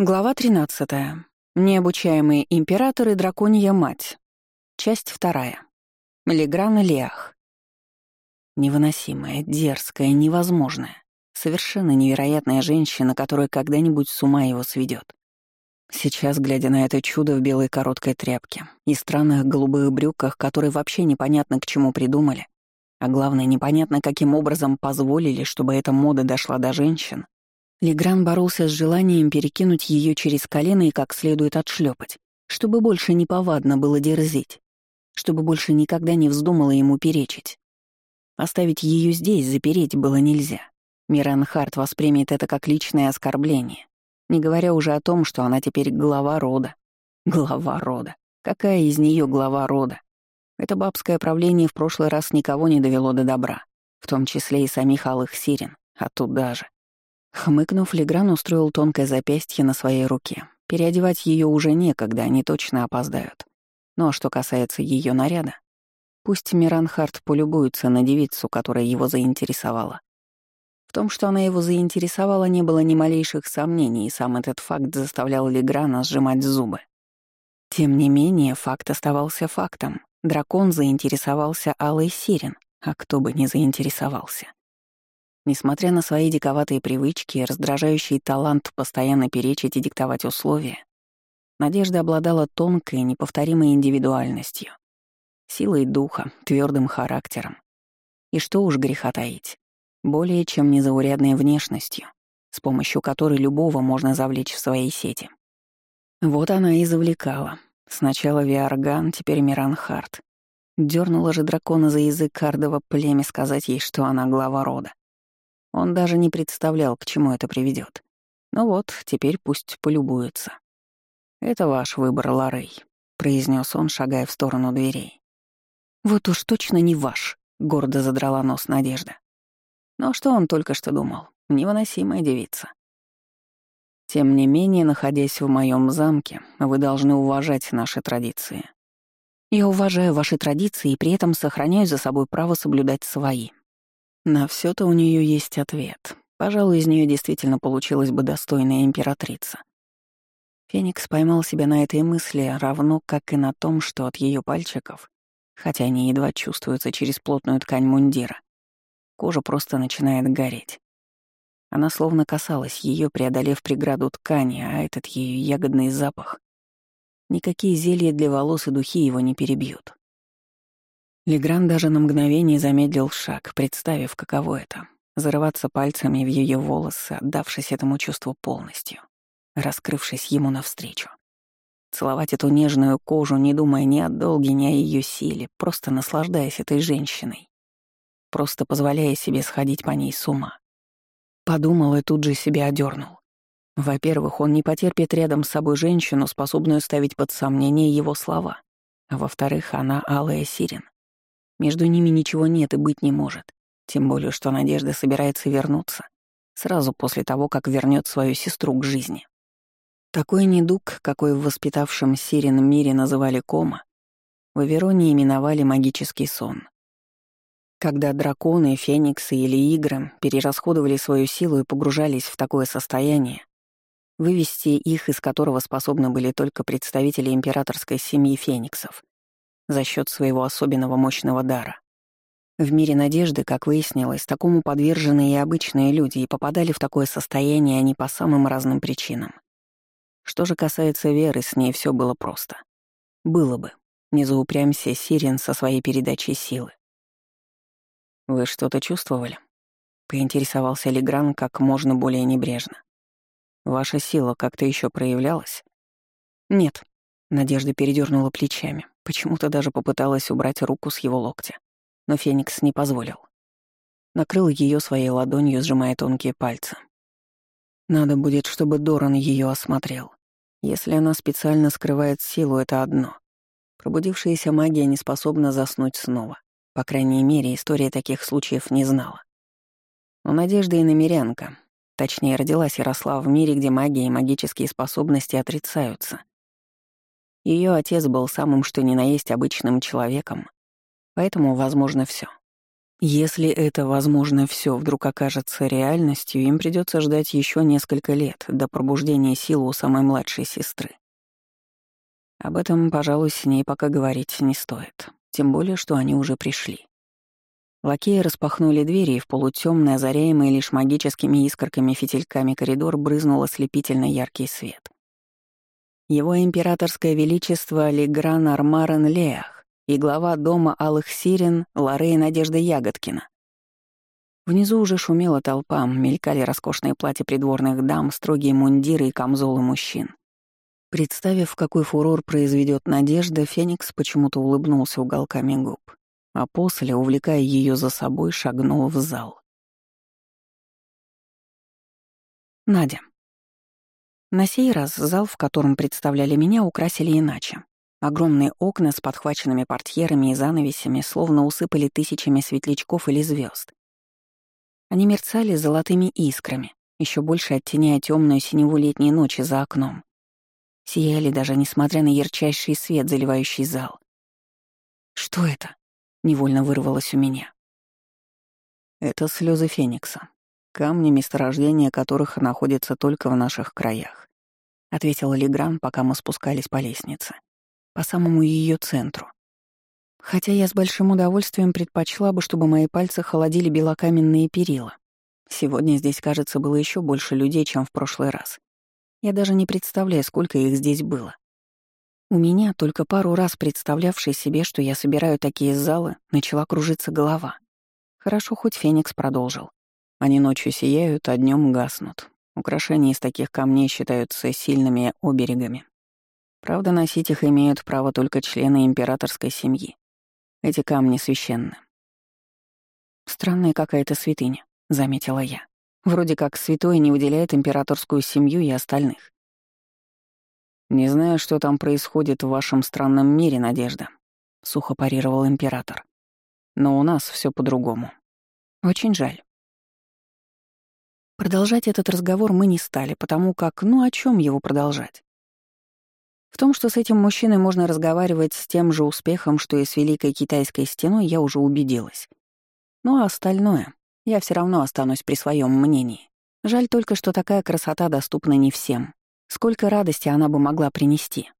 Глава 13. Необучаемые императоры драконья мать. Часть вторая. Легран Лиах. Невыносимая, дерзкая, невозможная. Совершенно невероятная женщина, которая когда-нибудь с ума его сведет. Сейчас, глядя на это чудо в белой короткой тряпке и странных голубых брюках, которые вообще непонятно к чему придумали, а главное, непонятно каким образом позволили, чтобы эта мода дошла до женщин, Легран боролся с желанием перекинуть ее через колено и как следует отшлепать, чтобы больше не повадно было дерзить, чтобы больше никогда не вздумала ему перечить. Оставить ее здесь запереть было нельзя. Миран Харт воспримет это как личное оскорбление, не говоря уже о том, что она теперь глава рода. Глава рода. Какая из нее глава рода? Это бабское правление в прошлый раз никого не довело до добра, в том числе и самих алых сирен, а тут даже. Хмыкнув, Легран устроил тонкое запястье на своей руке. Переодевать ее уже некогда, они точно опоздают. Но что касается ее наряда, пусть Миранхард полюбуется на девицу, которая его заинтересовала. В том, что она его заинтересовала, не было ни малейших сомнений, и сам этот факт заставлял Леграна сжимать зубы. Тем не менее, факт оставался фактом. Дракон заинтересовался Алой Сирен, а кто бы не заинтересовался. Несмотря на свои диковатые привычки и раздражающий талант постоянно перечить и диктовать условия, Надежда обладала тонкой неповторимой индивидуальностью, силой духа, твердым характером. И что уж греха таить, более чем незаурядной внешностью, с помощью которой любого можно завлечь в свои сети. Вот она и завлекала. Сначала Виарган, теперь Миранхард. Дёрнула же дракона за язык Кардова племя сказать ей, что она глава рода. Он даже не представлял, к чему это приведет. Ну вот, теперь пусть полюбуется. «Это ваш выбор, Ларей», — произнес он, шагая в сторону дверей. «Вот уж точно не ваш», — гордо задрала нос Надежда. Но что он только что думал? Невыносимая девица. Тем не менее, находясь в моем замке, вы должны уважать наши традиции. Я уважаю ваши традиции и при этом сохраняю за собой право соблюдать свои. На все то у нее есть ответ. Пожалуй, из нее действительно получилась бы достойная императрица. Феникс поймал себя на этой мысли, равно как и на том, что от ее пальчиков, хотя они едва чувствуются через плотную ткань мундира, кожа просто начинает гореть. Она словно касалась ее, преодолев преграду ткани, а этот ее ягодный запах. Никакие зелья для волос и духи его не перебьют. Легран даже на мгновение замедлил шаг, представив, каково это — зарываться пальцами в ее волосы, отдавшись этому чувству полностью, раскрывшись ему навстречу. Целовать эту нежную кожу, не думая ни о долге, ни о ее силе, просто наслаждаясь этой женщиной, просто позволяя себе сходить по ней с ума. Подумал и тут же себя одернул. Во-первых, он не потерпит рядом с собой женщину, способную ставить под сомнение его слова. А во-вторых, она алая сирен. Между ними ничего нет и быть не может. Тем более, что Надежда собирается вернуться. Сразу после того, как вернет свою сестру к жизни. Такой недуг, какой в воспитавшем Сирен мире называли кома, в Авероне именовали магический сон. Когда драконы, фениксы или игры перерасходовали свою силу и погружались в такое состояние, вывести их, из которого способны были только представители императорской семьи фениксов, за счет своего особенного мощного дара. В мире надежды, как выяснилось, такому подвержены и обычные люди, и попадали в такое состояние они по самым разным причинам. Что же касается Веры, с ней все было просто. Было бы. Не заупрямся Сирен со своей передачей силы. «Вы что-то чувствовали?» — поинтересовался Легран как можно более небрежно. «Ваша сила как-то еще проявлялась?» «Нет», — Надежда передернула плечами. Почему-то даже попыталась убрать руку с его локтя. Но Феникс не позволил. Накрыл ее своей ладонью, сжимая тонкие пальцы. Надо будет, чтобы Доран ее осмотрел. Если она специально скрывает силу, это одно. Пробудившаяся магия не способна заснуть снова. По крайней мере, история таких случаев не знала. Но Надежда и намерянка. Точнее, родилась и росла в мире, где магия и магические способности отрицаются. Ее отец был самым что ни на есть обычным человеком, поэтому возможно все. Если это, возможно, все вдруг окажется реальностью, им придется ждать еще несколько лет до пробуждения силы у самой младшей сестры. Об этом, пожалуй, с ней пока говорить не стоит, тем более, что они уже пришли. Лакеи распахнули двери, и в полутемный, озаряемый лишь магическими искорками-фитильками коридор брызнул ослепительно яркий свет. Его императорское величество Легран Армарен Леах и глава дома Алых Сирен Лорей Надежда Ягодкина. Внизу уже шумела толпа, мелькали роскошные платья придворных дам, строгие мундиры и камзолы мужчин. Представив, какой фурор произведет Надежда, Феникс почему-то улыбнулся уголками губ, а после, увлекая ее за собой, шагнул в зал. Надя. На сей раз зал, в котором представляли меня, украсили иначе. Огромные окна с подхваченными портьерами и занавесями словно усыпали тысячами светлячков или звезд. Они мерцали золотыми искрами, еще больше оттеняя темную синеву летней ночи за окном сияли даже несмотря на ярчайший свет, заливающий зал. «Что это?» — невольно вырвалось у меня. «Это слезы Феникса, камни, месторождения которых находятся только в наших краях», — ответил Легран, пока мы спускались по лестнице, по самому ее центру. Хотя я с большим удовольствием предпочла бы, чтобы мои пальцы холодили белокаменные перила. Сегодня здесь, кажется, было еще больше людей, чем в прошлый раз. Я даже не представляю, сколько их здесь было. У меня, только пару раз представлявшей себе, что я собираю такие залы, начала кружиться голова. Хорошо, хоть Феникс продолжил. Они ночью сияют, а днем гаснут. Украшения из таких камней считаются сильными оберегами. Правда, носить их имеют право только члены императорской семьи. Эти камни священны. «Странная какая-то святыня», — заметила я. Вроде как святой не выделяет императорскую семью и остальных. «Не знаю, что там происходит в вашем странном мире, Надежда», — сухо парировал император. «Но у нас все по-другому. Очень жаль». Продолжать этот разговор мы не стали, потому как, ну о чем его продолжать? В том, что с этим мужчиной можно разговаривать с тем же успехом, что и с Великой Китайской стеной, я уже убедилась. Ну а остальное? Я все равно останусь при своем мнении. Жаль только, что такая красота доступна не всем. Сколько радости она бы могла принести.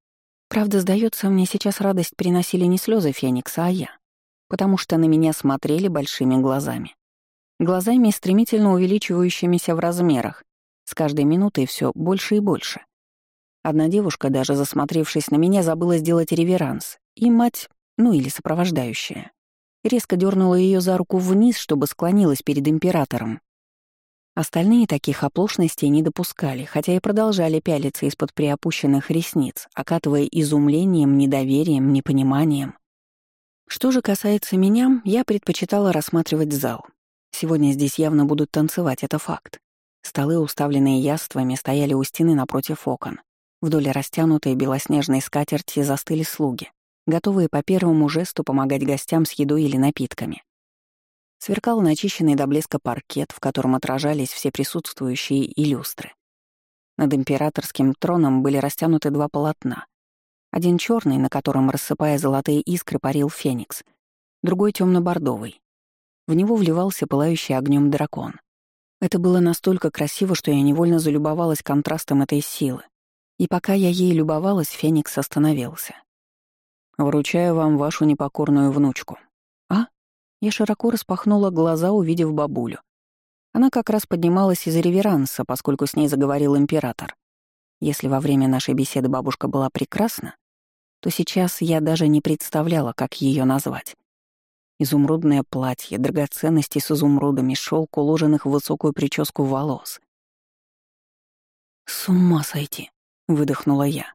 Правда, сдается мне сейчас радость приносили не слезы Феникса, а я. Потому что на меня смотрели большими глазами. Глазами, стремительно увеличивающимися в размерах. С каждой минутой все больше и больше. Одна девушка, даже засмотревшись на меня, забыла сделать реверанс. И мать, ну или сопровождающая резко дернула ее за руку вниз, чтобы склонилась перед императором. Остальные таких оплошностей не допускали, хотя и продолжали пялиться из-под приопущенных ресниц, окатывая изумлением, недоверием, непониманием. Что же касается меня, я предпочитала рассматривать зал. Сегодня здесь явно будут танцевать, это факт. Столы, уставленные яствами, стояли у стены напротив окон. Вдоль растянутой белоснежной скатерти застыли слуги готовые по первому жесту помогать гостям с едой или напитками. Сверкал начищенный до блеска паркет, в котором отражались все присутствующие и люстры. Над императорским троном были растянуты два полотна. Один черный, на котором, рассыпая золотые искры, парил феникс, другой темно бордовый В него вливался пылающий огнем дракон. Это было настолько красиво, что я невольно залюбовалась контрастом этой силы. И пока я ей любовалась, феникс остановился. Вручаю вам вашу непокорную внучку». «А?» Я широко распахнула глаза, увидев бабулю. Она как раз поднималась из реверанса, поскольку с ней заговорил император. Если во время нашей беседы бабушка была прекрасна, то сейчас я даже не представляла, как ее назвать. Изумрудное платье, драгоценности с изумрудами, шелк, уложенных в высокую прическу волос. «С ума сойти!» — выдохнула я.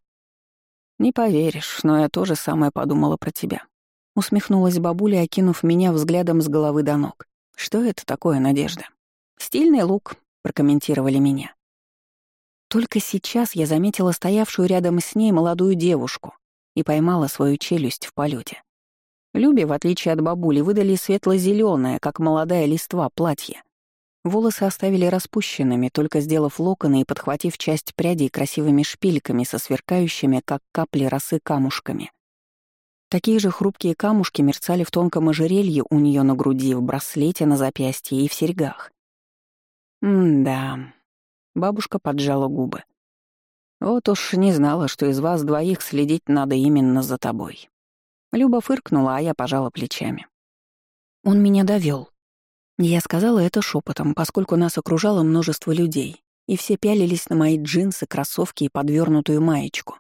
«Не поверишь, но я тоже самое подумала про тебя». Усмехнулась бабуля, окинув меня взглядом с головы до ног. «Что это такое, Надежда?» «Стильный лук», — прокомментировали меня. Только сейчас я заметила стоявшую рядом с ней молодую девушку и поймала свою челюсть в полете. Любе, в отличие от бабули, выдали светло зеленое как молодая листва, платье. Волосы оставили распущенными, только сделав локоны и подхватив часть прядей красивыми шпильками со сверкающими, как капли росы, камушками. Такие же хрупкие камушки мерцали в тонком ожерелье у нее на груди, в браслете на запястье и в серьгах. «М-да», — бабушка поджала губы. «Вот уж не знала, что из вас двоих следить надо именно за тобой». Люба фыркнула, а я пожала плечами. Он меня довел. Я сказала это шепотом, поскольку нас окружало множество людей, и все пялились на мои джинсы, кроссовки и подвернутую маечку.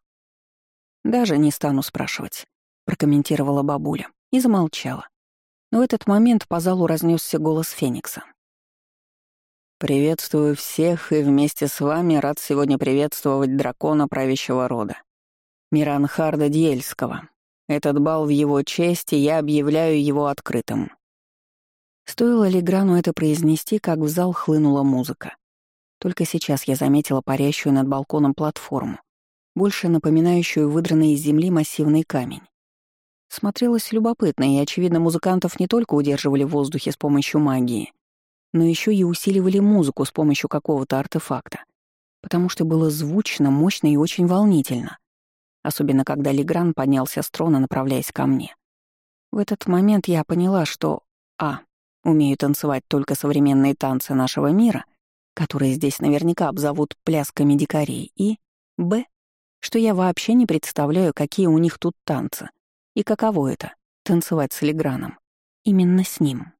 «Даже не стану спрашивать», — прокомментировала бабуля и замолчала. Но в этот момент по залу разнесся голос Феникса. «Приветствую всех и вместе с вами рад сегодня приветствовать дракона правящего рода, Миранхарда Дьельского. Этот бал в его честь, и я объявляю его открытым». Стоило ли Грану это произнести, как в зал хлынула музыка. Только сейчас я заметила парящую над балконом платформу, больше напоминающую выдранный из земли массивный камень. Смотрелось любопытно, и, очевидно, музыкантов не только удерживали в воздухе с помощью магии, но еще и усиливали музыку с помощью какого-то артефакта, потому что было звучно, мощно и очень волнительно, особенно когда Легран поднялся с трона, направляясь ко мне. В этот момент я поняла, что а. умею танцевать только современные танцы нашего мира, которые здесь наверняка обзовут плясками дикарей, и б. что я вообще не представляю, какие у них тут танцы, и каково это — танцевать с Леграном. Именно с ним.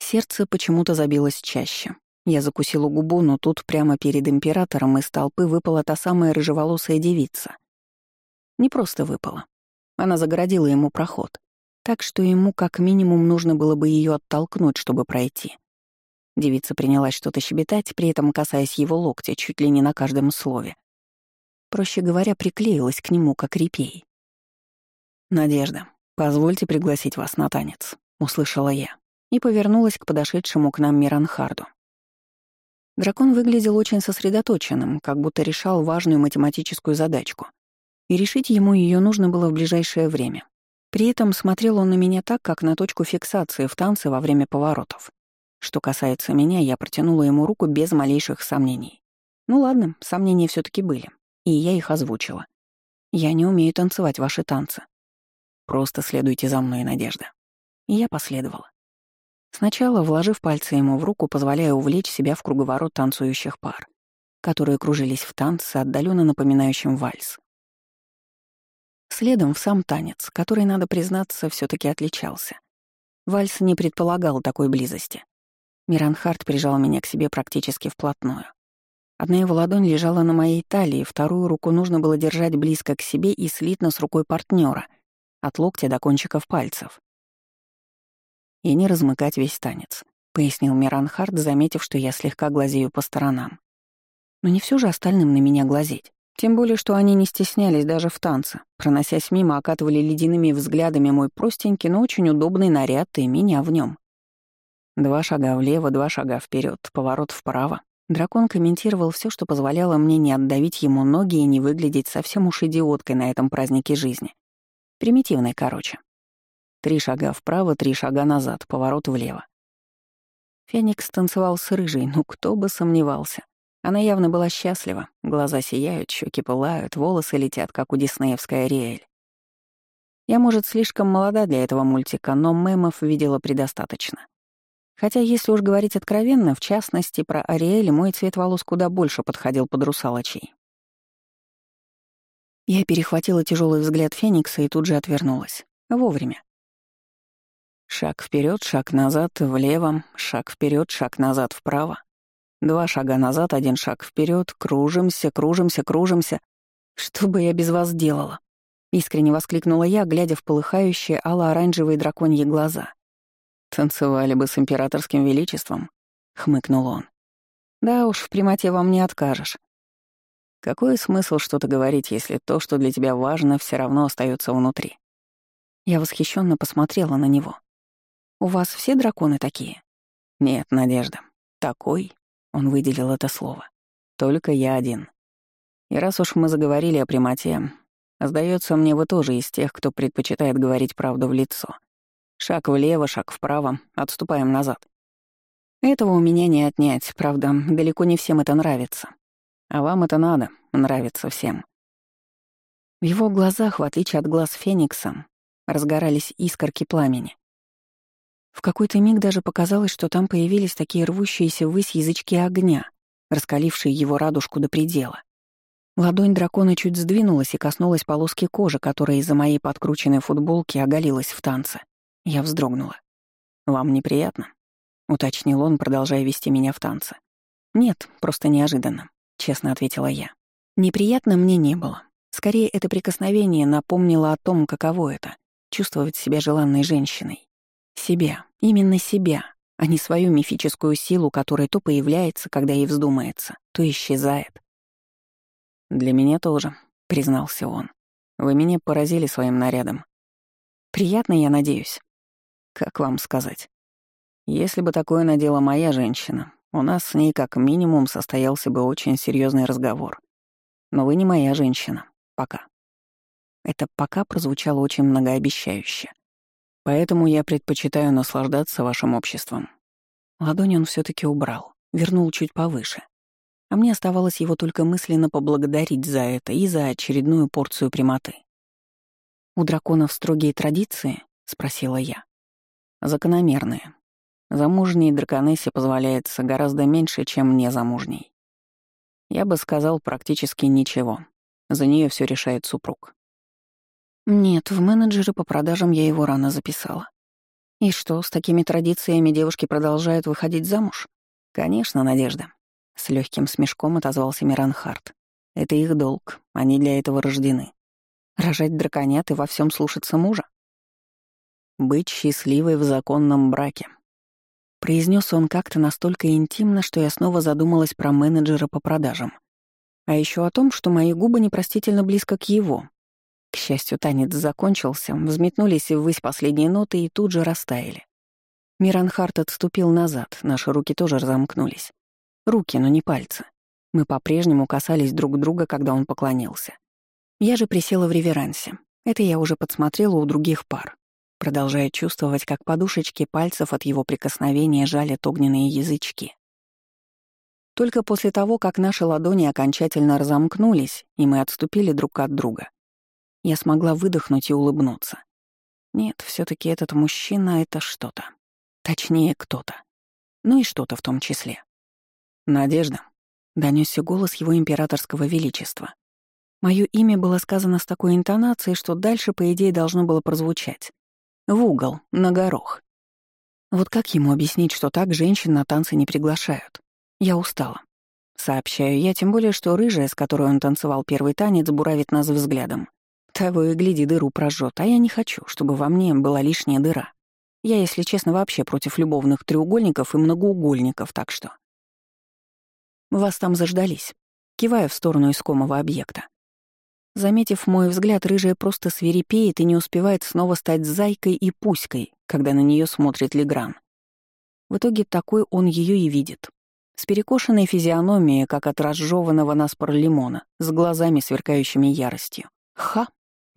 Сердце почему-то забилось чаще. Я закусила губу, но тут прямо перед императором из толпы выпала та самая рыжеволосая девица. Не просто выпала. Она загородила ему проход. Так что ему как минимум нужно было бы ее оттолкнуть, чтобы пройти. Девица принялась что-то щебетать, при этом касаясь его локтя чуть ли не на каждом слове. Проще говоря, приклеилась к нему, как репей. «Надежда, позвольте пригласить вас на танец», — услышала я и повернулась к подошедшему к нам Миранхарду. Дракон выглядел очень сосредоточенным, как будто решал важную математическую задачку. И решить ему ее нужно было в ближайшее время. При этом смотрел он на меня так, как на точку фиксации в танце во время поворотов. Что касается меня, я протянула ему руку без малейших сомнений. Ну ладно, сомнения все таки были, и я их озвучила. Я не умею танцевать ваши танцы. Просто следуйте за мной, Надежда. И я последовала. Сначала, вложив пальцы ему в руку, позволяя увлечь себя в круговорот танцующих пар, которые кружились в танце, отдаленно напоминающем вальс. Следом в сам танец, который, надо признаться, все таки отличался. Вальс не предполагал такой близости. Миранхард прижал меня к себе практически вплотную. Одна его ладонь лежала на моей талии, вторую руку нужно было держать близко к себе и слитно с рукой партнера, от локтя до кончиков пальцев и не размыкать весь танец», — пояснил Миранхард, заметив, что я слегка глазею по сторонам. Но не все же остальным на меня глазеть. Тем более, что они не стеснялись даже в танце, проносясь мимо, окатывали ледяными взглядами мой простенький, но очень удобный наряд и меня в нем. Два шага влево, два шага вперед, поворот вправо. Дракон комментировал все, что позволяло мне не отдавить ему ноги и не выглядеть совсем уж идиоткой на этом празднике жизни. Примитивной, короче. Три шага вправо, три шага назад, поворот влево. Феникс танцевал с рыжей, ну кто бы сомневался. Она явно была счастлива, глаза сияют, щеки пылают, волосы летят, как у диснеевской Ариэль. Я, может, слишком молода для этого мультика, но мемов видела предостаточно. Хотя, если уж говорить откровенно, в частности, про Ариэль мой цвет волос куда больше подходил под русалочей. Я перехватила тяжелый взгляд Феникса и тут же отвернулась. Вовремя. Шаг вперед, шаг назад, влево, шаг вперед, шаг назад, вправо. Два шага назад, один шаг вперед, кружимся, кружимся, кружимся. Что бы я без вас делала? Искренне воскликнула я, глядя в полыхающие ало-оранжевые драконьи глаза. «Танцевали бы с императорским величеством», — хмыкнул он. «Да уж, в прямоте вам не откажешь. Какой смысл что-то говорить, если то, что для тебя важно, все равно остается внутри?» Я восхищенно посмотрела на него. У вас все драконы такие? Нет, Надежда. Такой, он выделил это слово. Только я один. И раз уж мы заговорили о прямоте, сдается мне, вы тоже из тех, кто предпочитает говорить правду в лицо. Шаг влево, шаг вправо, отступаем назад. Этого у меня не отнять, правда, далеко не всем это нравится. А вам это надо, нравится всем. В его глазах, в отличие от глаз Феникса, разгорались искорки пламени. В какой-то миг даже показалось, что там появились такие рвущиеся ввысь язычки огня, раскалившие его радужку до предела. Ладонь дракона чуть сдвинулась и коснулась полоски кожи, которая из-за моей подкрученной футболки оголилась в танце. Я вздрогнула. «Вам неприятно?» — уточнил он, продолжая вести меня в танцы. «Нет, просто неожиданно», — честно ответила я. «Неприятно мне не было. Скорее, это прикосновение напомнило о том, каково это — чувствовать себя желанной женщиной. Себя, именно себя, а не свою мифическую силу, которая то появляется, когда ей вздумается, то исчезает. «Для меня тоже», — признался он. «Вы меня поразили своим нарядом. Приятно, я надеюсь. Как вам сказать? Если бы такое надела моя женщина, у нас с ней как минимум состоялся бы очень серьезный разговор. Но вы не моя женщина. Пока. Это «пока» прозвучало очень многообещающе. Поэтому я предпочитаю наслаждаться вашим обществом. Ладонь он все таки убрал, вернул чуть повыше. А мне оставалось его только мысленно поблагодарить за это и за очередную порцию прямоты. «У драконов строгие традиции?» — спросила я. «Закономерные. Замужней драконессе позволяется гораздо меньше, чем незамужней. Я бы сказал, практически ничего. За нее все решает супруг. Нет, в менеджеры по продажам я его рано записала. И что, с такими традициями девушки продолжают выходить замуж? Конечно, Надежда. С легким смешком отозвался Миран Харт. Это их долг, они для этого рождены. Рожать драконят и во всем слушаться мужа? Быть счастливой в законном браке, Произнес он как-то настолько интимно, что я снова задумалась про менеджера по продажам. А еще о том, что мои губы непростительно близко к его. К счастью, танец закончился, взметнулись ввысь последние ноты и тут же растаяли. Миранхарт отступил назад, наши руки тоже разомкнулись. Руки, но не пальцы. Мы по-прежнему касались друг друга, когда он поклонился. Я же присела в реверансе. Это я уже подсмотрела у других пар продолжая чувствовать, как подушечки пальцев от его прикосновения жалят огненные язычки. Только после того, как наши ладони окончательно разомкнулись, и мы отступили друг от друга, я смогла выдохнуть и улыбнуться. Нет, все таки этот мужчина — это что-то. Точнее, кто-то. Ну и что-то в том числе. «Надежда», — донесся голос его императорского величества. Мое имя было сказано с такой интонацией, что дальше, по идее, должно было прозвучать. В угол, на горох. Вот как ему объяснить, что так женщин на танцы не приглашают? Я устала. Сообщаю я, тем более, что рыжая, с которой он танцевал первый танец, буравит нас взглядом. Того и гляди, дыру прожжет, а я не хочу, чтобы во мне была лишняя дыра. Я, если честно, вообще против любовных треугольников и многоугольников, так что... Вас там заждались. Киваю в сторону искомого объекта. Заметив мой взгляд, рыжая просто свирепеет и не успевает снова стать зайкой и пуськой, когда на нее смотрит Легран. В итоге такой он ее и видит. С перекошенной физиономией, как от разжеванного наспор лимона, с глазами, сверкающими яростью. «Ха!»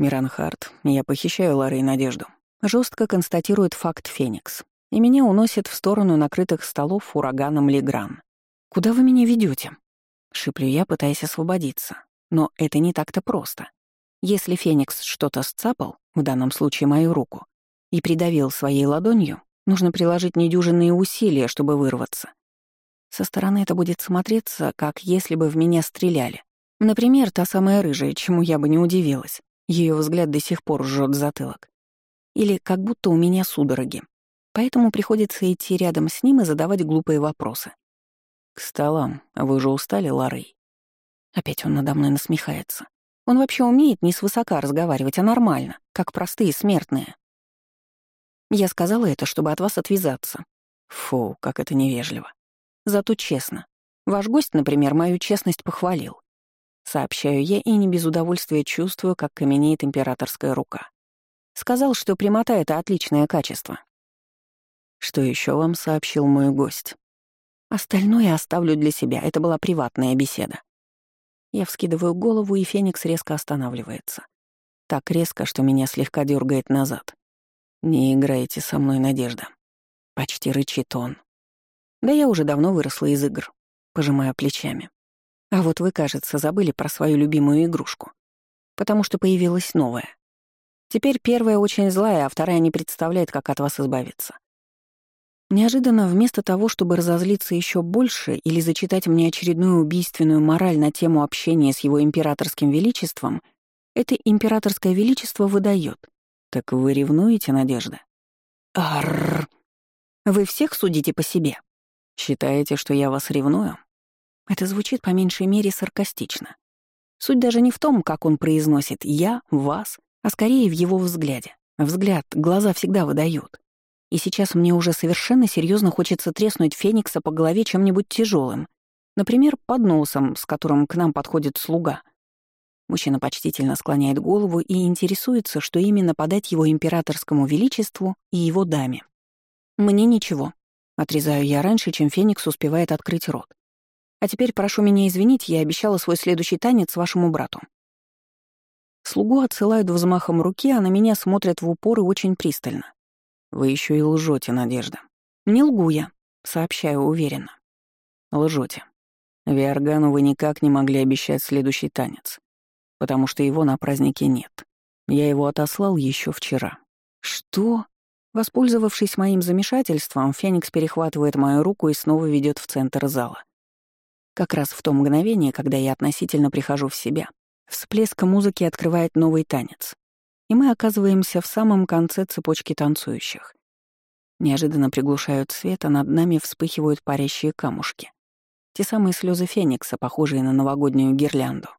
Миранхард, я похищаю Лары и Надежду. Жестко констатирует факт Феникс. И меня уносит в сторону накрытых столов ураганом Легран. «Куда вы меня ведете? Шиплю я, пытаясь освободиться. Но это не так-то просто. Если Феникс что-то сцапал, в данном случае мою руку, и придавил своей ладонью, нужно приложить недюжинные усилия, чтобы вырваться. Со стороны это будет смотреться, как если бы в меня стреляли. Например, та самая рыжая, чему я бы не удивилась. Ее взгляд до сих пор жжет затылок. Или как будто у меня судороги. Поэтому приходится идти рядом с ним и задавать глупые вопросы. «К столам. Вы же устали, Ларей?» Опять он надо мной насмехается. Он вообще умеет не свысока разговаривать, а нормально, как простые смертные. Я сказала это, чтобы от вас отвязаться. Фу, как это невежливо. Зато честно. Ваш гость, например, мою честность похвалил. Сообщаю я и не без удовольствия чувствую, как каменеет императорская рука. Сказал, что прямота — это отличное качество. Что еще вам сообщил мой гость? Остальное оставлю для себя, это была приватная беседа. Я вскидываю голову, и Феникс резко останавливается. Так резко, что меня слегка дергает назад. «Не играйте со мной, Надежда». Почти рычит он. Да я уже давно выросла из игр, пожимая плечами. А вот вы, кажется, забыли про свою любимую игрушку. Потому что появилась новая. Теперь первая очень злая, а вторая не представляет, как от вас избавиться. Неожиданно, вместо того, чтобы разозлиться еще больше или зачитать мне очередную убийственную мораль на тему общения с его императорским величеством, это императорское величество выдает. Так вы ревнуете, Надежда? Арр. Вы всех судите по себе. Считаете, что я вас ревную? Это звучит по меньшей мере саркастично. Суть даже не в том, как он произносит «я», «вас», а скорее в его взгляде. Взгляд, глаза всегда выдают. И сейчас мне уже совершенно серьезно хочется треснуть Феникса по голове чем-нибудь тяжелым, например, подносом, с которым к нам подходит слуга. Мужчина почтительно склоняет голову и интересуется, что именно подать его императорскому величеству и его даме. «Мне ничего», — отрезаю я раньше, чем Феникс успевает открыть рот. «А теперь прошу меня извинить, я обещала свой следующий танец вашему брату». Слугу отсылают взмахом руки, а на меня смотрят в упор и очень пристально. Вы еще и лжете, Надежда. Не лгу я, сообщаю уверенно. Лжете. Виоргану вы никак не могли обещать следующий танец, потому что его на празднике нет. Я его отослал еще вчера. Что? Воспользовавшись моим замешательством, Феникс перехватывает мою руку и снова ведет в центр зала. Как раз в то мгновение, когда я относительно прихожу в себя, всплеск музыки открывает новый танец и мы оказываемся в самом конце цепочки танцующих. Неожиданно приглушают свет, а над нами вспыхивают парящие камушки. Те самые слезы Феникса, похожие на новогоднюю гирлянду.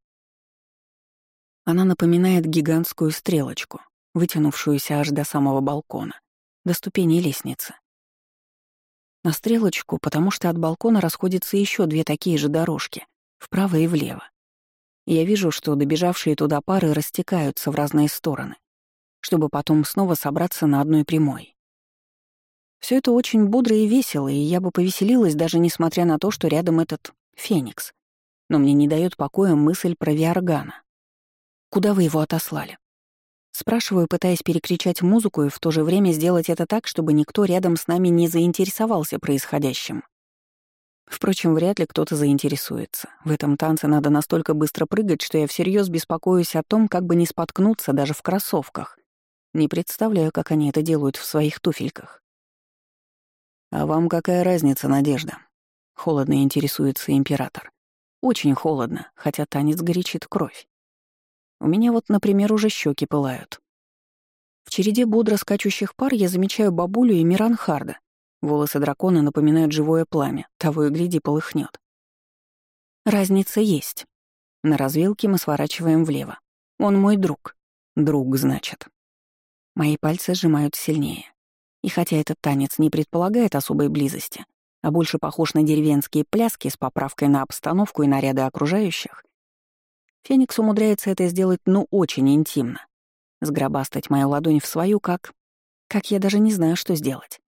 Она напоминает гигантскую стрелочку, вытянувшуюся аж до самого балкона, до ступеней лестницы. На стрелочку, потому что от балкона расходятся еще две такие же дорожки, вправо и влево. Я вижу, что добежавшие туда пары растекаются в разные стороны чтобы потом снова собраться на одной прямой. Все это очень бодро и весело, и я бы повеселилась, даже несмотря на то, что рядом этот Феникс. Но мне не дает покоя мысль про Виаргана. Куда вы его отослали? Спрашиваю, пытаясь перекричать музыку и в то же время сделать это так, чтобы никто рядом с нами не заинтересовался происходящим. Впрочем, вряд ли кто-то заинтересуется. В этом танце надо настолько быстро прыгать, что я всерьез беспокоюсь о том, как бы не споткнуться даже в кроссовках. Не представляю, как они это делают в своих туфельках. «А вам какая разница, Надежда?» — холодно интересуется император. «Очень холодно, хотя танец горячит кровь. У меня вот, например, уже щеки пылают. В череде бодро скачущих пар я замечаю бабулю и Миранхарда. Волосы дракона напоминают живое пламя, того и гляди полыхнет. Разница есть. На развилке мы сворачиваем влево. Он мой друг. Друг, значит. Мои пальцы сжимают сильнее. И хотя этот танец не предполагает особой близости, а больше похож на деревенские пляски с поправкой на обстановку и наряды окружающих, Феникс умудряется это сделать ну очень интимно. Сгробастать мою ладонь в свою, как... Как я даже не знаю, что сделать.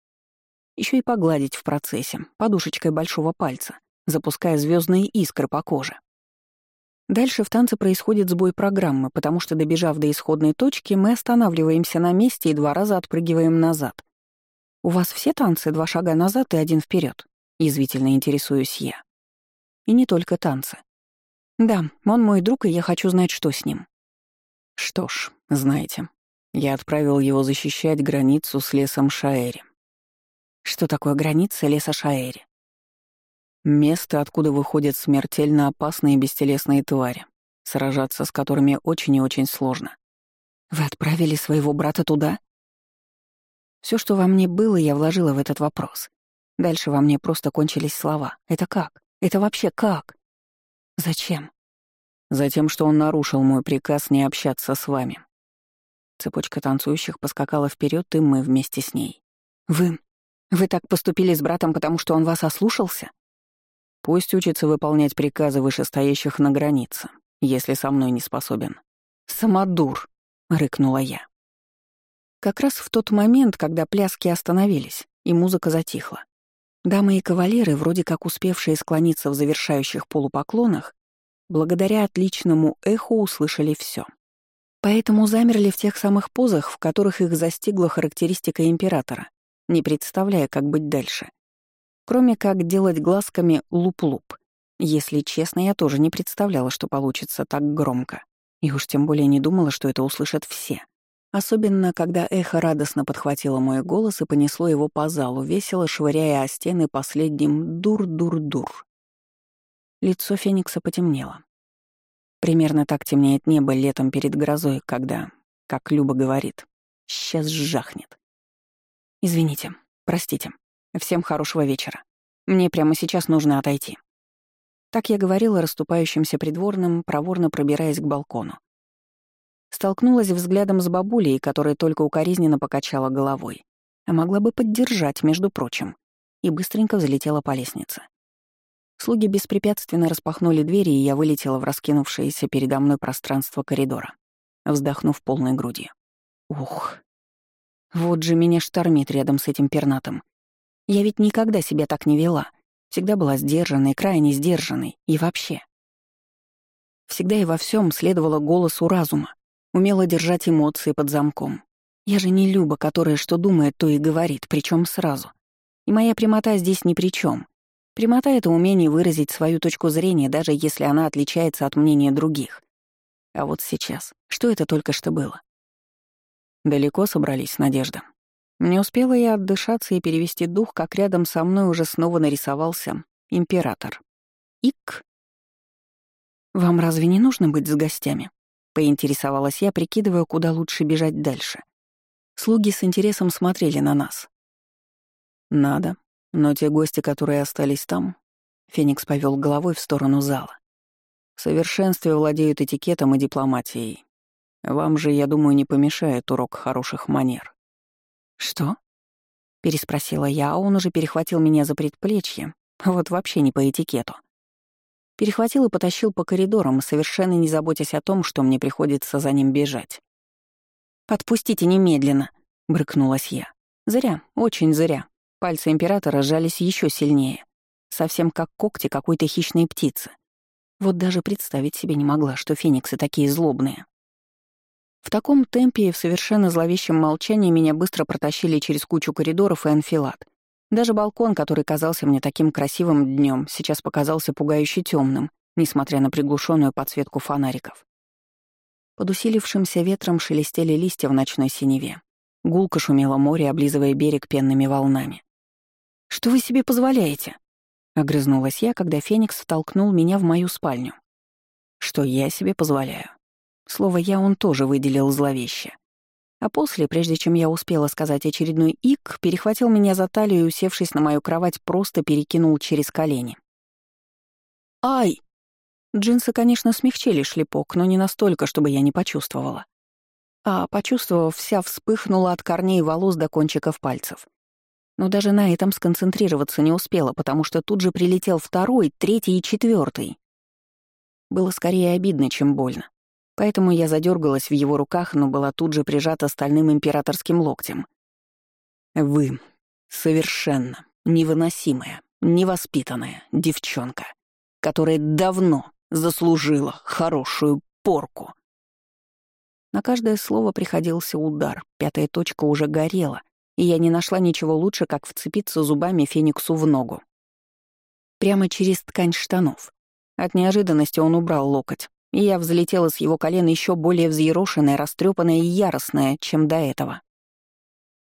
Еще и погладить в процессе, подушечкой большого пальца, запуская звездные искры по коже. Дальше в танце происходит сбой программы, потому что, добежав до исходной точки, мы останавливаемся на месте и два раза отпрыгиваем назад. «У вас все танцы два шага назад и один вперед? язвительно интересуюсь я. И не только танцы. Да, он мой друг, и я хочу знать, что с ним. Что ж, знаете, я отправил его защищать границу с лесом Шаэри. Что такое граница леса Шаэри? Место, откуда выходят смертельно опасные бестелесные твари, сражаться с которыми очень и очень сложно. Вы отправили своего брата туда? Все, что во мне было, я вложила в этот вопрос. Дальше во мне просто кончились слова. Это как? Это вообще как? Зачем? Затем, что он нарушил мой приказ не общаться с вами. Цепочка танцующих поскакала вперед, и мы вместе с ней. Вы... Вы так поступили с братом, потому что он вас ослушался? Пусть учится выполнять приказы вышестоящих на границе, если со мной не способен. «Самодур!» — рыкнула я. Как раз в тот момент, когда пляски остановились, и музыка затихла. Дамы и кавалеры, вроде как успевшие склониться в завершающих полупоклонах, благодаря отличному эху услышали все. Поэтому замерли в тех самых позах, в которых их застигла характеристика императора, не представляя, как быть дальше — Кроме как делать глазками луп-луп. Если честно, я тоже не представляла, что получится так громко. И уж тем более не думала, что это услышат все. Особенно, когда эхо радостно подхватило мой голос и понесло его по залу, весело швыряя о стены последним «дур-дур-дур». Лицо Феникса потемнело. Примерно так темнеет небо летом перед грозой, когда, как Люба говорит, сейчас жахнет. «Извините, простите. Всем хорошего вечера. Мне прямо сейчас нужно отойти». Так я говорила расступающимся придворным, проворно пробираясь к балкону. Столкнулась взглядом с бабулей, которая только укоризненно покачала головой. А могла бы поддержать, между прочим. И быстренько взлетела по лестнице. Слуги беспрепятственно распахнули двери, и я вылетела в раскинувшееся передо мной пространство коридора, вздохнув полной грудью. Ух. Вот же меня штормит рядом с этим пернатым. Я ведь никогда себя так не вела. Всегда была сдержанной, крайне сдержанной. И вообще. Всегда и во всем следовала голосу разума, Умела держать эмоции под замком. Я же не Люба, которая что думает, то и говорит, причем сразу. И моя прямота здесь ни при чем. Прямота — это умение выразить свою точку зрения, даже если она отличается от мнения других. А вот сейчас, что это только что было? Далеко собрались, Надежда. Не успела я отдышаться и перевести дух, как рядом со мной уже снова нарисовался император. Ик. «Вам разве не нужно быть с гостями?» Поинтересовалась я, прикидывая, куда лучше бежать дальше. Слуги с интересом смотрели на нас. «Надо. Но те гости, которые остались там...» Феникс повел головой в сторону зала. «В совершенстве владеют этикетом и дипломатией. Вам же, я думаю, не помешает урок хороших манер». «Что?» — переспросила я, а он уже перехватил меня за предплечье. Вот вообще не по этикету. Перехватил и потащил по коридорам, совершенно не заботясь о том, что мне приходится за ним бежать. «Отпустите немедленно», — брыкнулась я. Зря, очень зря. Пальцы императора сжались еще сильнее, совсем как когти какой-то хищной птицы. Вот даже представить себе не могла, что фениксы такие злобные. В таком темпе и в совершенно зловещем молчании меня быстро протащили через кучу коридоров и анфилат, даже балкон, который казался мне таким красивым днем, сейчас показался пугающе темным, несмотря на приглушенную подсветку фонариков. Под усилившимся ветром шелестели листья в ночной синеве. Гулко шумело море, облизывая берег пенными волнами. «Что вы себе позволяете?» — огрызнулась я, когда Феникс втолкнул меня в мою спальню. «Что я себе позволяю?» Слово «я» он тоже выделил зловеще. А после, прежде чем я успела сказать очередной «ик», перехватил меня за талию и, усевшись на мою кровать, просто перекинул через колени. «Ай!» Джинсы, конечно, смягчили шлепок, но не настолько, чтобы я не почувствовала. А, почувствовав, вся вспыхнула от корней волос до кончиков пальцев. Но даже на этом сконцентрироваться не успела, потому что тут же прилетел второй, третий и четвертый. Было скорее обидно, чем больно. Поэтому я задергалась в его руках, но была тут же прижата стальным императорским локтем. «Вы совершенно невыносимая, невоспитанная девчонка, которая давно заслужила хорошую порку». На каждое слово приходился удар, пятая точка уже горела, и я не нашла ничего лучше, как вцепиться зубами Фениксу в ногу. Прямо через ткань штанов. От неожиданности он убрал локоть, и я взлетела с его колена еще более взъерошенная, растрепанная и яростная, чем до этого.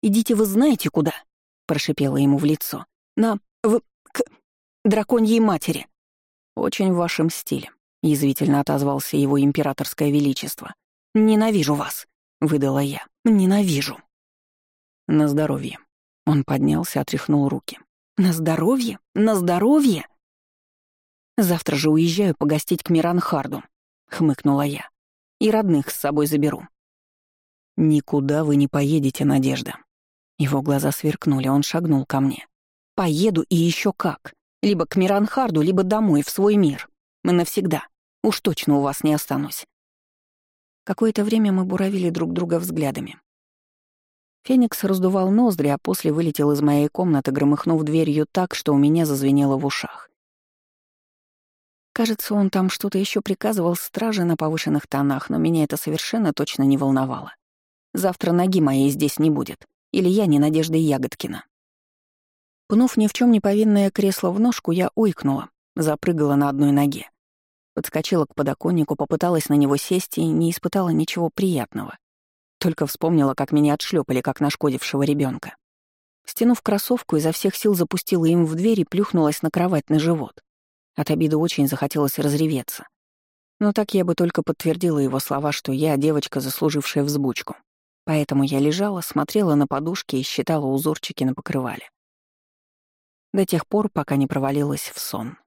«Идите вы знаете куда?» — прошипела ему в лицо. «На... в... к... драконьей матери». «Очень в вашем стиле», — язвительно отозвался его императорское величество. «Ненавижу вас», — выдала я. «Ненавижу». «На здоровье». Он поднялся, отряхнул руки. «На здоровье? На здоровье?» Завтра же уезжаю погостить к Миранхарду. — хмыкнула я. «И родных с собой заберу». «Никуда вы не поедете, Надежда». Его глаза сверкнули, он шагнул ко мне. «Поеду и еще как. Либо к Миранхарду, либо домой, в свой мир. Мы навсегда. Уж точно у вас не останусь». Какое-то время мы буравили друг друга взглядами. Феникс раздувал ноздри, а после вылетел из моей комнаты, громыхнув дверью так, что у меня зазвенело в ушах. Кажется, он там что-то еще приказывал страже на повышенных тонах, но меня это совершенно точно не волновало. Завтра ноги моей здесь не будет. Или я не Надежда Ягодкина. Пнув ни в чем не повинное кресло в ножку, я ойкнула, запрыгала на одной ноге. Подскочила к подоконнику, попыталась на него сесть и не испытала ничего приятного. Только вспомнила, как меня отшлепали, как нашкодившего ребенка. Стянув кроссовку, изо всех сил запустила им в дверь и плюхнулась на кровать на живот. От обиды очень захотелось разреветься. Но так я бы только подтвердила его слова, что я девочка, заслужившая взбучку. Поэтому я лежала, смотрела на подушки и считала узорчики на покрывале. До тех пор, пока не провалилась в сон.